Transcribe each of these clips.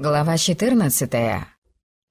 Глава 14.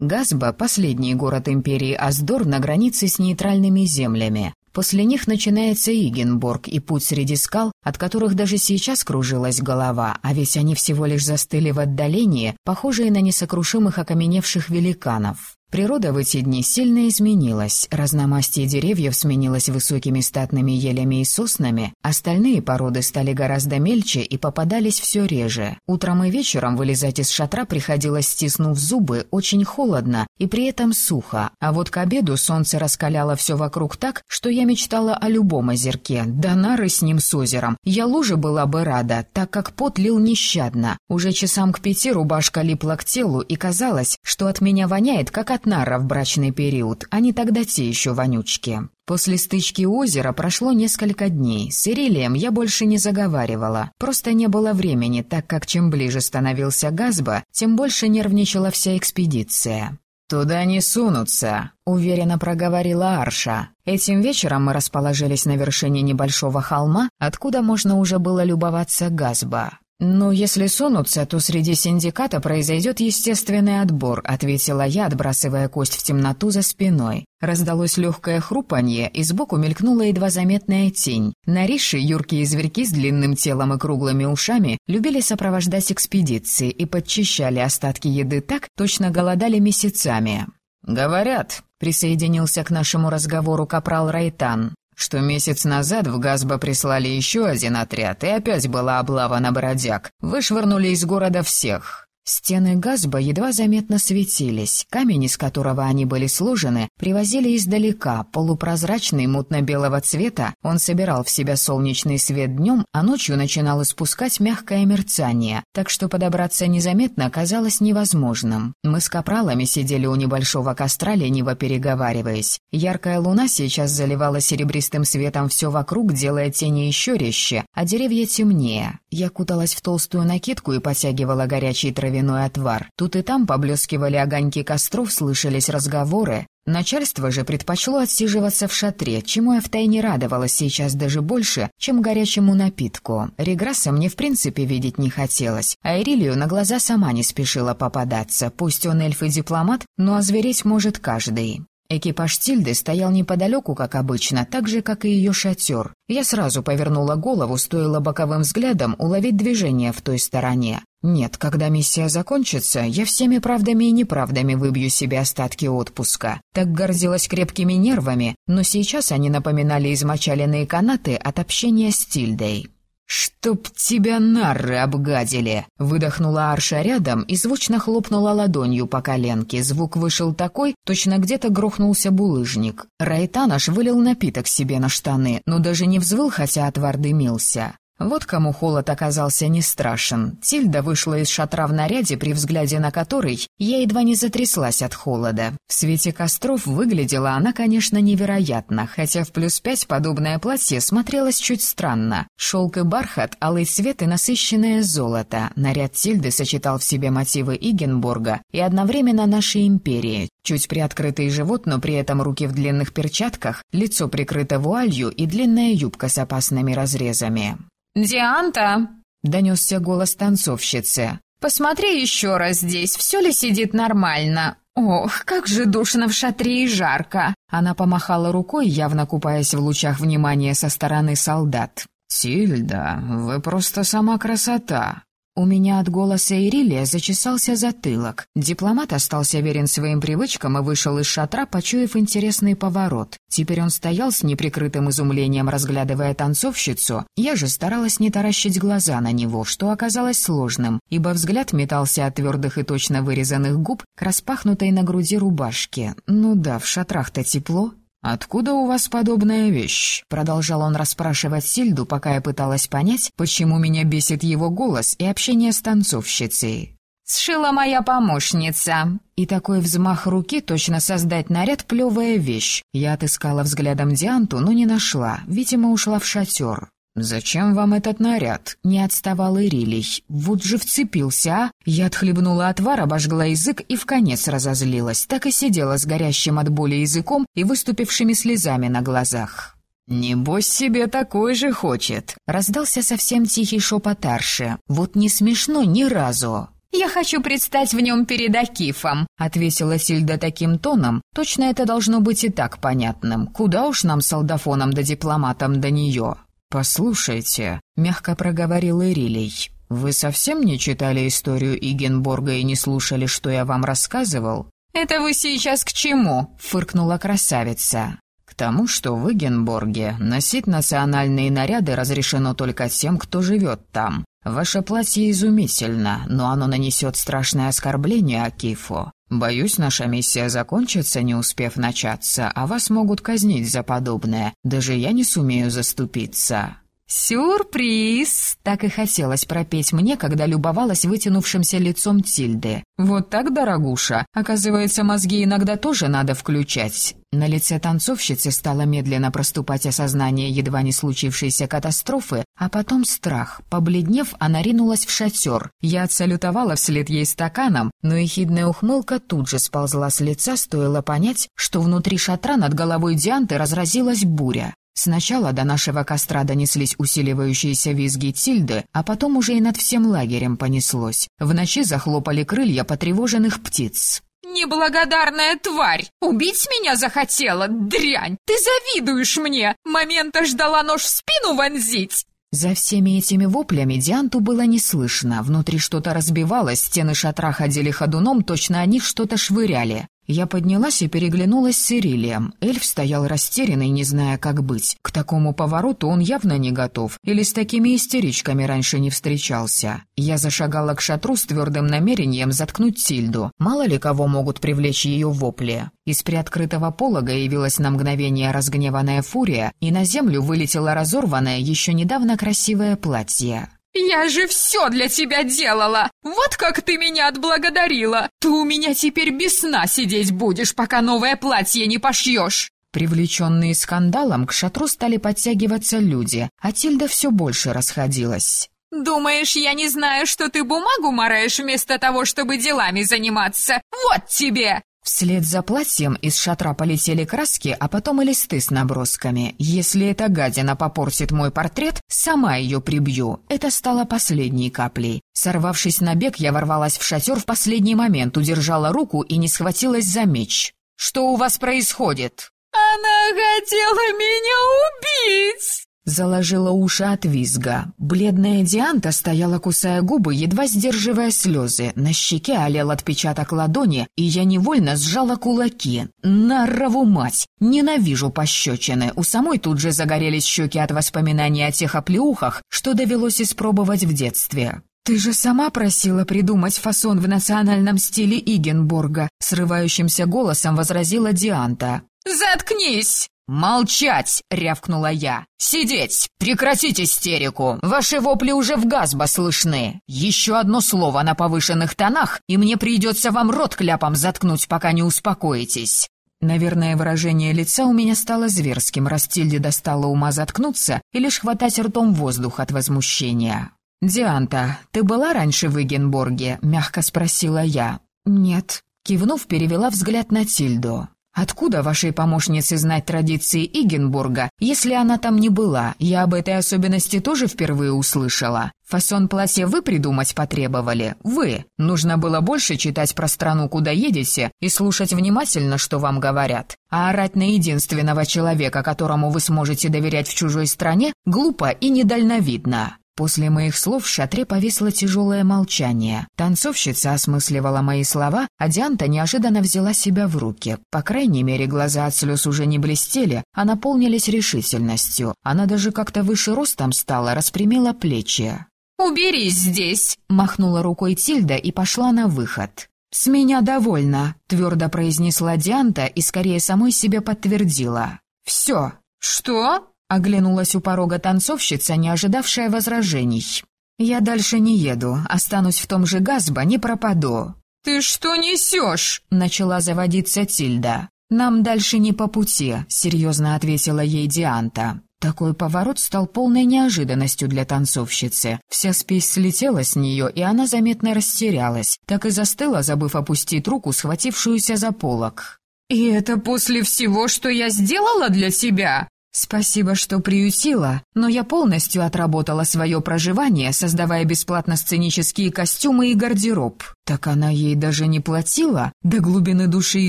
Газба – последний город империи Аздор на границе с нейтральными землями. После них начинается Игенборг и путь среди скал, от которых даже сейчас кружилась голова, а ведь они всего лишь застыли в отдалении, похожие на несокрушимых окаменевших великанов. Природа в эти дни сильно изменилась. Разномастие деревьев сменилось высокими статными елями и соснами, остальные породы стали гораздо мельче и попадались все реже. Утром и вечером вылезать из шатра приходилось, стиснув зубы, очень холодно и при этом сухо. А вот к обеду солнце раскаляло все вокруг так, что я мечтала о любом озерке. Да нары с ним с озером. Я луже была бы рада, так как пот лил нещадно. Уже часам к пяти рубашка липла к телу, и казалось, что от меня воняет, как от в брачный период, они тогда те еще вонючки. После стычки озера прошло несколько дней. С Ирилием я больше не заговаривала. Просто не было времени, так как чем ближе становился Газба, тем больше нервничала вся экспедиция. «Туда не сунутся», — уверенно проговорила Арша. Этим вечером мы расположились на вершине небольшого холма, откуда можно уже было любоваться Газба. «Ну, если сунутся, то среди синдиката произойдет естественный отбор», — ответила я, отбрасывая кость в темноту за спиной. Раздалось легкое хрупанье, и сбоку мелькнула едва заметная тень. На Рише юркие зверьки с длинным телом и круглыми ушами любили сопровождать экспедиции и подчищали остатки еды так, точно голодали месяцами. «Говорят», — присоединился к нашему разговору капрал Райтан, что месяц назад в Газбо прислали еще один отряд, и опять была облава на бродяг. Вышвырнули из города всех. Стены Газба едва заметно светились. Камень, из которого они были сложены, привозили издалека, полупрозрачный, мутно-белого цвета. Он собирал в себя солнечный свет днем, а ночью начинал испускать мягкое мерцание, так что подобраться незаметно оказалось невозможным. Мы с капралами сидели у небольшого костра, лениво переговариваясь. Яркая луна сейчас заливала серебристым светом все вокруг, делая тени еще резче, а деревья темнее. Я куталась в толстую накидку и потягивала горячий травяной травяной отвар. Тут и там поблескивали огоньки костров, слышались разговоры. Начальство же предпочло отсиживаться в шатре, чему я втайне радовалась сейчас даже больше, чем горячему напитку. Реграсса мне в принципе видеть не хотелось, а Ирилию на глаза сама не спешила попадаться. Пусть он эльф и дипломат, но озвереть может каждый. Экипаж Тильды стоял неподалеку, как обычно, так же, как и ее шатер. Я сразу повернула голову, стоило боковым взглядом уловить движение в той стороне. Нет, когда миссия закончится, я всеми правдами и неправдами выбью себе остатки отпуска. Так гордилась крепкими нервами, но сейчас они напоминали измочаленные канаты от общения с Тильдой. «Чтоб тебя нарры обгадили!» — выдохнула Арша рядом и звучно хлопнула ладонью по коленке. Звук вышел такой, точно где-то грохнулся булыжник. Райтан аж вылил напиток себе на штаны, но даже не взвыл, хотя отвар дымился. Вот кому холод оказался не страшен. Тильда вышла из шатра в наряде, при взгляде на который я едва не затряслась от холода. В свете костров выглядела она, конечно, невероятно, хотя в плюс пять подобное платье смотрелось чуть странно. Шелк и бархат, алый цвет и насыщенное золото. Наряд Тильды сочетал в себе мотивы Игенборга и одновременно нашей империи. Чуть приоткрытый живот, но при этом руки в длинных перчатках, лицо прикрыто вуалью и длинная юбка с опасными разрезами. «Дианта!» — донесся голос танцовщицы. «Посмотри еще раз здесь, все ли сидит нормально. Ох, как же душно в шатре и жарко!» Она помахала рукой, явно купаясь в лучах внимания со стороны солдат. «Тильда, вы просто сама красота!» У меня от голоса Ирилия зачесался затылок. Дипломат остался верен своим привычкам и вышел из шатра, почуяв интересный поворот. Теперь он стоял с неприкрытым изумлением, разглядывая танцовщицу. Я же старалась не таращить глаза на него, что оказалось сложным, ибо взгляд метался от твердых и точно вырезанных губ к распахнутой на груди рубашке. Ну да, в шатрах-то тепло. «Откуда у вас подобная вещь?» — продолжал он расспрашивать Сильду, пока я пыталась понять, почему меня бесит его голос и общение с танцовщицей. «Сшила моя помощница!» И такой взмах руки точно создать наряд — плевая вещь. Я отыскала взглядом Дианту, но не нашла, видимо, ушла в шатер. «Зачем вам этот наряд?» — не отставал Ирилий. «Вот же вцепился, а!» Я отхлебнула отвар, обожгла язык и в конец разозлилась. Так и сидела с горящим от боли языком и выступившими слезами на глазах. «Небось себе такой же хочет!» — раздался совсем тихий шепот Арши. «Вот не смешно ни разу!» Я хочу предстать в нем перед Акифом», — ответила Сильда таким тоном. Точно это должно быть и так понятным. Куда уж нам, солдафонам да дипломатам до нее? «Послушайте», — мягко проговорил Ирилей, — «вы совсем не читали историю Игенборга и не слушали, что я вам рассказывал?» «Это вы сейчас к чему?» — фыркнула красавица. «К тому, что в Игенборге носить национальные наряды разрешено только тем, кто живет там. Ваше платье изумительно, но оно нанесет страшное оскорбление Акифу. Боюсь, наша миссия закончится, не успев начаться, а вас могут казнить за подобное. Даже я не сумею заступиться». «Сюрприз!» — так и хотелось пропеть мне, когда любовалась вытянувшимся лицом Тильды. «Вот так, дорогуша. Оказывается, мозги иногда тоже надо включать». На лице танцовщицы стало медленно проступать осознание едва не случившейся катастрофы, а потом страх. Побледнев, она ринулась в шатер. Я отсалютовала вслед ей стаканом, но ехидная ухмылка тут же сползла с лица, стоило понять, что внутри шатра над головой Дианты разразилась буря. Сначала до нашего костра донеслись усиливающиеся визги Тильды, а потом уже и над всем лагерем понеслось. В ночи захлопали крылья потревоженных птиц. «Неблагодарная тварь! Убить меня захотела, дрянь! Ты завидуешь мне! Момента ждала нож в спину вонзить!» За всеми этими воплями Дианту было не слышно. Внутри что-то разбивалось, стены шатра ходили ходуном, точно о них что-то швыряли. Я поднялась и переглянулась с Ирилием. Эльф стоял растерянный, не зная, как быть. К такому повороту он явно не готов, или с такими истеричками раньше не встречался. Я зашагала к шатру с твердым намерением заткнуть Тильду. Мало ли кого могут привлечь ее вопли. Из приоткрытого полога явилась на мгновение разгневанная фурия, и на землю вылетело разорванное, еще недавно красивое платье. «Я же все для тебя делала! Вот как ты меня отблагодарила! Ты у меня теперь без сна сидеть будешь, пока новое платье не пошьешь!» Привлеченные скандалом, к шатру стали подтягиваться люди, а Тильда все больше расходилась. «Думаешь, я не знаю, что ты бумагу мораешь вместо того, чтобы делами заниматься? Вот тебе!» Вслед за платьем из шатра полетели краски, а потом и листы с набросками. Если эта гадина попортит мой портрет, сама ее прибью. Это стало последней каплей. Сорвавшись на бег, я ворвалась в шатер в последний момент, удержала руку и не схватилась за меч. «Что у вас происходит?» «Она хотела меня убить!» Заложила уши от визга. Бледная Дианта стояла, кусая губы, едва сдерживая слезы. На щеке олел отпечаток ладони, и я невольно сжала кулаки. Нарову мать! Ненавижу пощечины. У самой тут же загорелись щеки от воспоминаний о тех оплеухах, что довелось испробовать в детстве. «Ты же сама просила придумать фасон в национальном стиле Игенборга», срывающимся голосом возразила Дианта. «Заткнись!» «Молчать!» — рявкнула я. «Сидеть! Прекратить истерику! Ваши вопли уже в газбо слышны! Еще одно слово на повышенных тонах, и мне придется вам рот кляпом заткнуть, пока не успокоитесь!» Наверное, выражение лица у меня стало зверским, раз Тильде достало ума заткнуться и лишь хватать ртом воздух от возмущения. «Дианта, ты была раньше в Игенборге?» — мягко спросила я. «Нет». Кивнув, перевела взгляд на Тильду. Откуда вашей помощнице знать традиции Игенбурга, если она там не была? Я об этой особенности тоже впервые услышала. Фасон платья вы придумать потребовали? Вы. Нужно было больше читать про страну, куда едете, и слушать внимательно, что вам говорят. А орать на единственного человека, которому вы сможете доверять в чужой стране, глупо и недальновидно. После моих слов в шатре повисло тяжелое молчание. Танцовщица осмысливала мои слова, а Дианта неожиданно взяла себя в руки. По крайней мере, глаза от слез уже не блестели, а наполнились решительностью. Она даже как-то выше ростом стала, распрямила плечи. «Уберись здесь!» — махнула рукой Тильда и пошла на выход. «С меня довольно», — твердо произнесла Дианта и скорее самой себе подтвердила. «Все». «Что?» Оглянулась у порога танцовщица, не ожидавшая возражений. «Я дальше не еду, останусь в том же Газбо, не пропаду». «Ты что несешь?» — начала заводиться Тильда. «Нам дальше не по пути», — серьезно ответила ей Дианта. Такой поворот стал полной неожиданностью для танцовщицы. Вся спесь слетела с нее, и она заметно растерялась, так и застыла, забыв опустить руку, схватившуюся за полок. «И это после всего, что я сделала для тебя?» «Спасибо, что приютила, но я полностью отработала свое проживание, создавая бесплатно сценические костюмы и гардероб. Так она ей даже не платила? До глубины души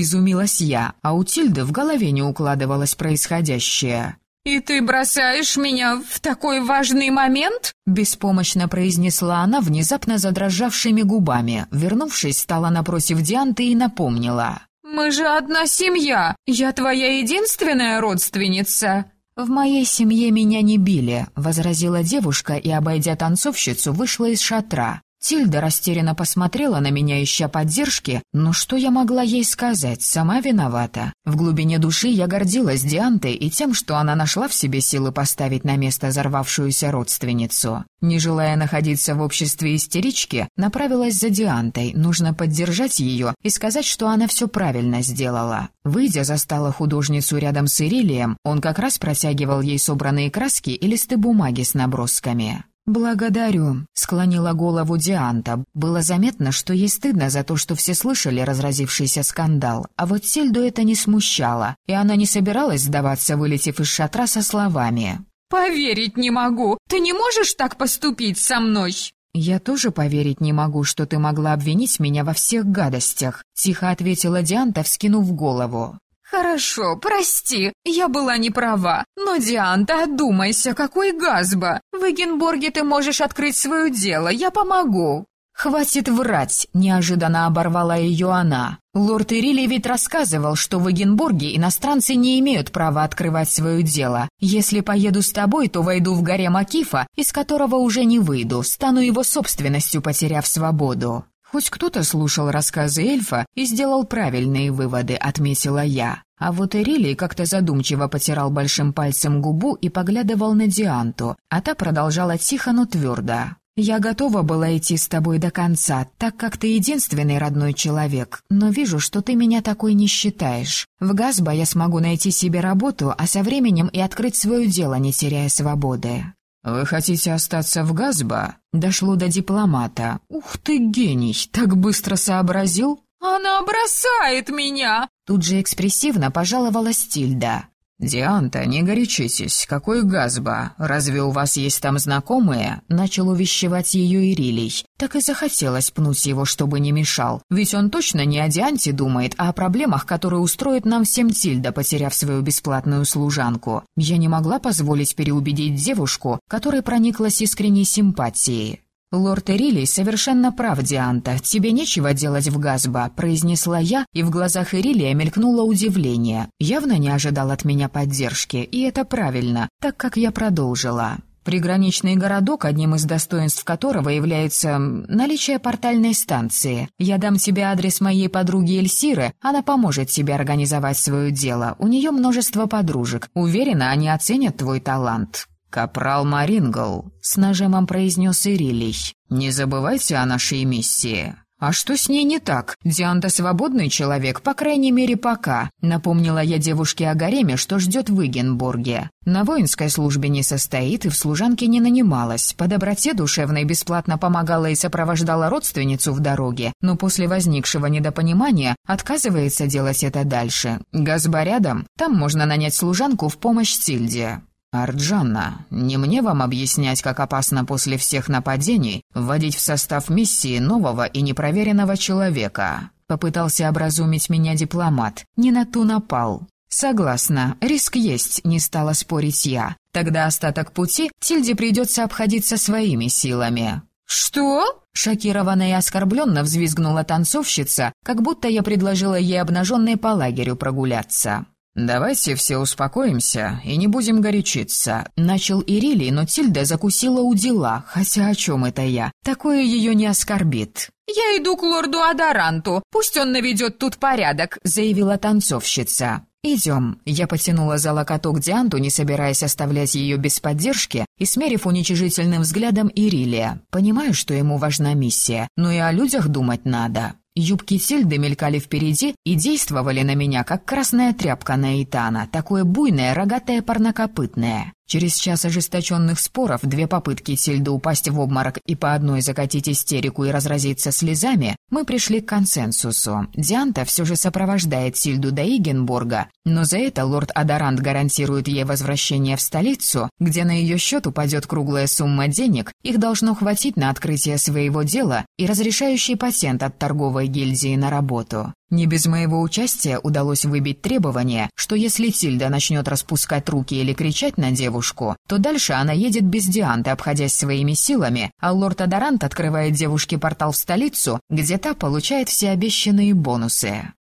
изумилась я, а у Тильды в голове не укладывалось происходящее. «И ты бросаешь меня в такой важный момент?» Беспомощно произнесла она внезапно задрожавшими губами. Вернувшись, стала напротив Дианты и напомнила. «Мы же одна семья! Я твоя единственная родственница!» «В моей семье меня не били», — возразила девушка и, обойдя танцовщицу, вышла из шатра. Тильда растерянно посмотрела на меня, ища поддержки, но что я могла ей сказать, сама виновата. В глубине души я гордилась Диантой и тем, что она нашла в себе силы поставить на место взорвавшуюся родственницу. Не желая находиться в обществе истерички, направилась за Диантой, нужно поддержать ее и сказать, что она все правильно сделала. Выйдя, застала художницу рядом с Ирилием, он как раз протягивал ей собранные краски и листы бумаги с набросками. «Благодарю», — склонила голову Дианта. Было заметно, что ей стыдно за то, что все слышали разразившийся скандал, а вот Сельду это не смущало, и она не собиралась сдаваться, вылетев из шатра со словами. «Поверить не могу! Ты не можешь так поступить со мной!» «Я тоже поверить не могу, что ты могла обвинить меня во всех гадостях», — тихо ответила Дианта, вскинув голову. «Хорошо, прости, я была не права. Но, Дианта, одумайся, какой Газба! В Эгенборге ты можешь открыть свое дело, я помогу!» «Хватит врать!» — неожиданно оборвала ее она. «Лорд Ирили ведь рассказывал, что в Эгенборге иностранцы не имеют права открывать свое дело. Если поеду с тобой, то войду в горе Макифа, из которого уже не выйду, стану его собственностью, потеряв свободу». Хоть кто-то слушал рассказы эльфа и сделал правильные выводы, отметила я. А вот Эрилий как-то задумчиво потирал большим пальцем губу и поглядывал на Дианту, а та продолжала тихо, но твердо. «Я готова была идти с тобой до конца, так как ты единственный родной человек, но вижу, что ты меня такой не считаешь. В Газба я смогу найти себе работу, а со временем и открыть свое дело, не теряя свободы». «Вы хотите остаться в Газба?» Дошло до дипломата. «Ух ты, гений! Так быстро сообразил?» «Она бросает меня!» Тут же экспрессивно пожаловалась Тильда. «Дианта, не горячитесь, какой Газба? Разве у вас есть там знакомые?» Начал увещевать ее Ирилий. Так и захотелось пнуть его, чтобы не мешал. Ведь он точно не о Дианте думает, а о проблемах, которые устроит нам всем Тильда, потеряв свою бесплатную служанку. Я не могла позволить переубедить девушку, которой прониклась искренней симпатией. «Лорд Эрилий совершенно прав, Дианта. Тебе нечего делать в Газба», — произнесла я, и в глазах Эрилия мелькнуло удивление. Явно не ожидал от меня поддержки, и это правильно, так как я продолжила. Приграничный городок, одним из достоинств которого является наличие портальной станции. Я дам тебе адрес моей подруги Эльсиры, она поможет тебе организовать свое дело. У нее множество подружек. Уверена, они оценят твой талант. «Капрал Марингл», — с нажимом произнес Ирилий. «Не забывайте о нашей миссии». «А что с ней не так? Дианта свободный человек, по крайней мере, пока», — напомнила я девушке о гареме, что ждет в Игенбурге. На воинской службе не состоит и в служанке не нанималась. По доброте душевной бесплатно помогала и сопровождала родственницу в дороге, но после возникшего недопонимания отказывается делать это дальше. Газба рядом, там можно нанять служанку в помощь Сильде. «Арджанна, не мне вам объяснять, как опасно после всех нападений вводить в состав миссии нового и непроверенного человека», — попытался образумить меня дипломат. Не на ту напал. «Согласна, риск есть», — не стала спорить я. «Тогда остаток пути Тильде придется обходиться своими силами». «Что?» — шокированно и оскорбленно взвизгнула танцовщица, как будто я предложила ей обнаженной по лагерю прогуляться. «Давайте все успокоимся и не будем горячиться», — начал Ирилий, но Тильда закусила у дела, хотя о чем это я? Такое ее не оскорбит. «Я иду к лорду Адаранту, пусть он наведет тут порядок», — заявила танцовщица. «Идем». Я потянула за локоток Дианту, не собираясь оставлять ее без поддержки, и смерив уничижительным взглядом Ирилия. Понимаю, что ему важна миссия, но и о людях думать надо. Юбки Тильды мелькали впереди и действовали на меня, как красная тряпка на Итана, такое буйное, рогатое, парнокопытное. Через час ожесточенных споров, две попытки Тильды упасть в обморок и по одной закатить истерику и разразиться слезами, мы пришли к консенсусу. Дианта все же сопровождает Сильду до Игенбурга, но за это лорд Адарант гарантирует ей возвращение в столицу, где на ее счет упадет круглая сумма денег, их должно хватить на открытие своего дела и разрешающий патент от торговой гильдии на работу. Не без моего участия удалось выбить требование, что если Тильда начнет распускать руки или кричать на девушку, то дальше она едет без Дианты, обходясь своими силами, а лорд Адарант открывает девушке портал в столицу, где та получает все обещанные бонусы.